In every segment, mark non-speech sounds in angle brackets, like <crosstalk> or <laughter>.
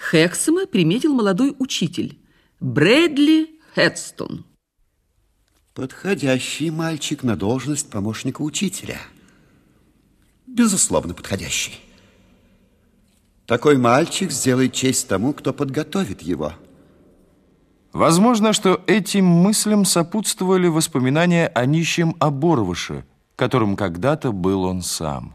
Хексема приметил молодой учитель Брэдли Хедстон. Подходящий мальчик на должность помощника учителя. Безусловно, подходящий. Такой мальчик сделает честь тому, кто подготовит его. Возможно, что этим мыслям сопутствовали воспоминания о нищем Оборвыше, которым когда-то был он сам.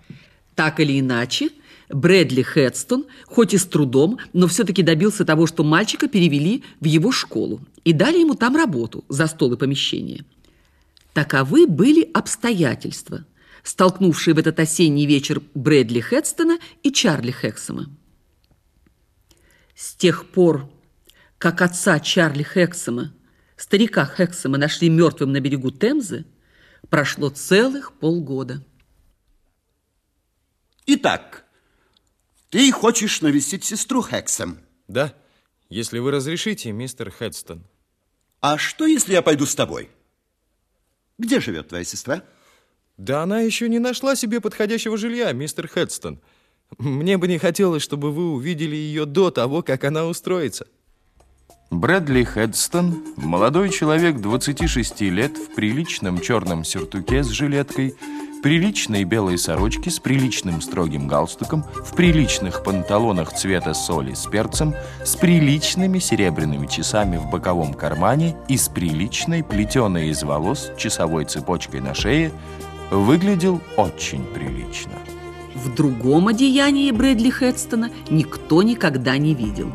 Так или иначе, Брэдли Хедстон, хоть и с трудом, но все-таки добился того, что мальчика перевели в его школу и дали ему там работу за стол и помещение. Таковы были обстоятельства, столкнувшие в этот осенний вечер Брэдли Хедстона и Чарли Хексома. С тех пор, как отца Чарли Хексома, старика Хексома, нашли мертвым на берегу Темзы, прошло целых полгода. Итак, ты хочешь навестить сестру Хексом? Да, если вы разрешите, мистер Хедстон. А что, если я пойду с тобой? Где живет твоя сестра? Да она еще не нашла себе подходящего жилья, мистер Хедстон. Мне бы не хотелось, чтобы вы увидели ее до того, как она устроится. Брэдли Хедстон, молодой человек 26 лет в приличном черном сюртуке с жилеткой, приличной белой сорочке с приличным строгим галстуком, в приличных панталонах цвета соли с перцем, с приличными серебряными часами в боковом кармане и с приличной плетеной из волос часовой цепочкой на шее, выглядел очень прилично. В другом одеянии Брэдли Хедстона никто никогда не видел.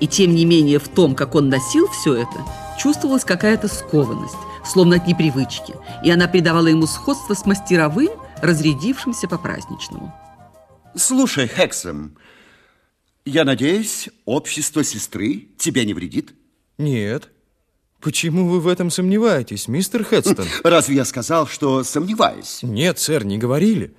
И тем не менее в том, как он носил все это, чувствовалась какая-то скованность, словно от непривычки, и она придавала ему сходство с мастеровым, разрядившимся по-праздничному. Слушай, Хексом, я надеюсь, общество сестры тебе не вредит? Нет. Почему вы в этом сомневаетесь, мистер Хедстон? <laughs> Разве я сказал, что сомневаюсь? Нет, сэр, не говорили.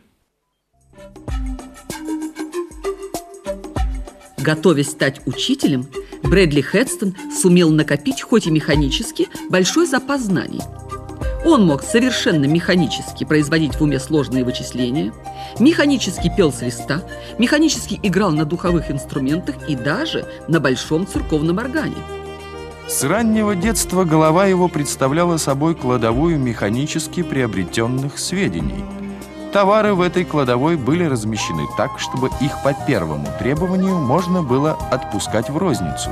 Готовясь стать учителем, Брэдли Хедстон сумел накопить, хоть и механически, большой запас знаний. Он мог совершенно механически производить в уме сложные вычисления, механически пел с листа, механически играл на духовых инструментах и даже на большом церковном органе. С раннего детства голова его представляла собой кладовую механически приобретенных сведений – Товары в этой кладовой были размещены так, чтобы их по первому требованию можно было отпускать в розницу.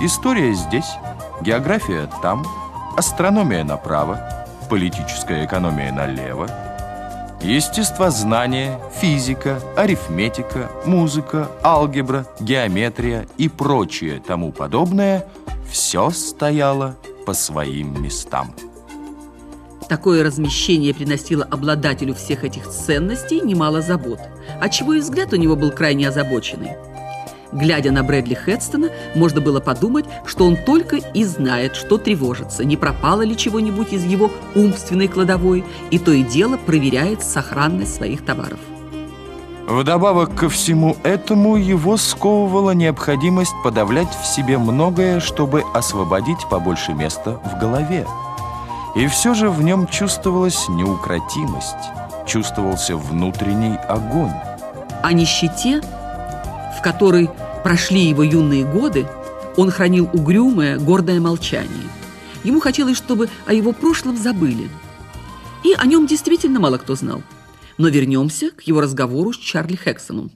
История здесь, география там, астрономия направо, политическая экономия налево, естествознание, физика, арифметика, музыка, алгебра, геометрия и прочее тому подобное – все стояло по своим местам. Такое размещение приносило обладателю всех этих ценностей немало забот, отчего и взгляд у него был крайне озабоченный. Глядя на Брэдли Хедстона, можно было подумать, что он только и знает, что тревожится, не пропало ли чего-нибудь из его умственной кладовой, и то и дело проверяет сохранность своих товаров. Вдобавок ко всему этому его сковывала необходимость подавлять в себе многое, чтобы освободить побольше места в голове. И все же в нем чувствовалась неукротимость, чувствовался внутренний огонь. О нищете, в которой прошли его юные годы, он хранил угрюмое, гордое молчание. Ему хотелось, чтобы о его прошлом забыли. И о нем действительно мало кто знал. Но вернемся к его разговору с Чарли Хексоном.